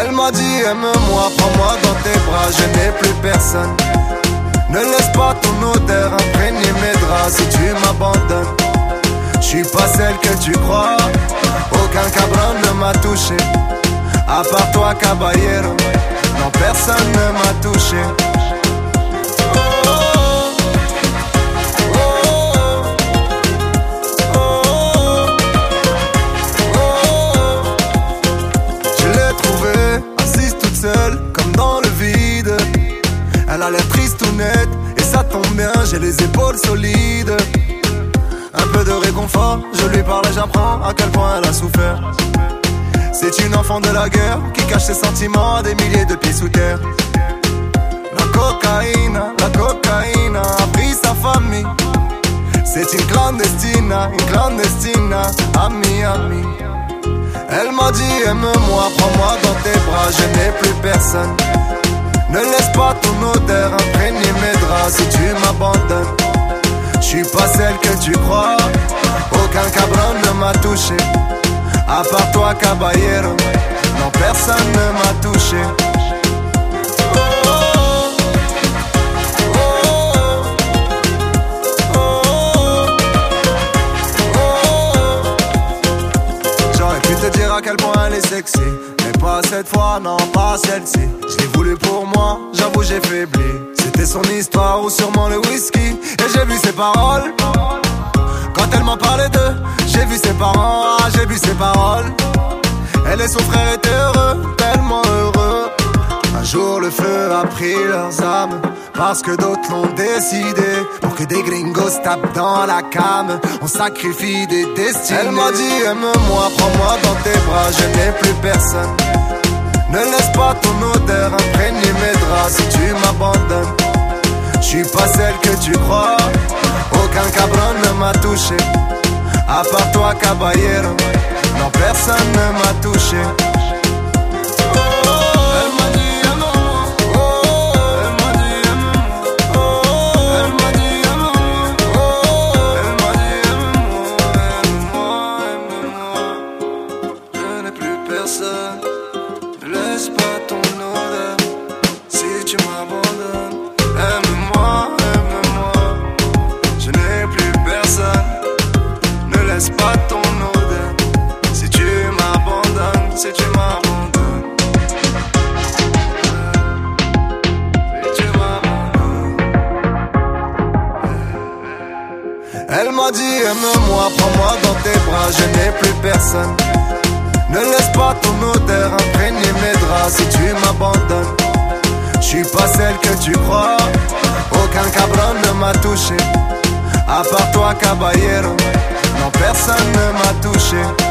Elle m'a dit aime-moi, prends-moi dans tes bras, je n'ai plus personne. Ne laisse pas ton odeur imprégner mes draps si tu m'abandonnes. Je suis pas celle que tu crois, aucun cabron ne m'a touché. À part toi, caballero, non personne ne m'a touché. Elle a l'air triste ou nette, et ça tombe bien, j'ai les épaules solides. Un peu de réconfort, je lui parle et j'apprends à quel point elle a souffert. C'est une enfant de la guerre qui cache ses sentiments à des milliers de pieds sous terre. La cocaïne, la cocaïne a pris sa famille. C'est une clandestine, une clandestine à Miami. Elle m'a dit aime-moi, prends-moi dans tes bras, je n'ai plus personne. Ne laisse pas ton odeur imprégner mes draps si tu m'abandonnes. Je suis pas celle que tu crois, aucun cabron ne m'a touché. À part toi, caballero, non personne ne m'a touché. J'aurais pu te dire à quel point elle est sexy cette fois, non, pas celle-ci. Je l'ai voulu pour moi, j'avoue j'ai faibli. C'était son histoire ou sûrement le whisky. Et j'ai vu ses paroles. Quand elle m'en parlait d'eux J'ai vu ses parents, ah, j'ai vu ses paroles. Elle et son frère étaient le feu a pris leurs âmes Parce que d'autres l'ont décidé Pour que des gringos tapent dans la cam. On sacrifie des destinées. Elle m'a dit aime-moi, prends-moi dans tes bras Je n'ai plus personne. Ne laisse pas ton odeur imprégner mes draps Si tu m'abandonnes. Je suis pas celle que tu crois. Aucun cabron ne m'a touché. À part toi caballero. Non personne ne m'a touché laisse pas ton odeur si tu m'abandonnes, si tu m'abandonnes. Si tu m'abandonnes. Elle m'a dit aime-moi, prends-moi dans tes bras, je n'ai plus personne. Ne laisse pas ton odeur imprégner mes draps si tu m'abandonnes. Je suis pas celle que tu crois, aucun cabron ne m'a touché. À part toi, caballero, non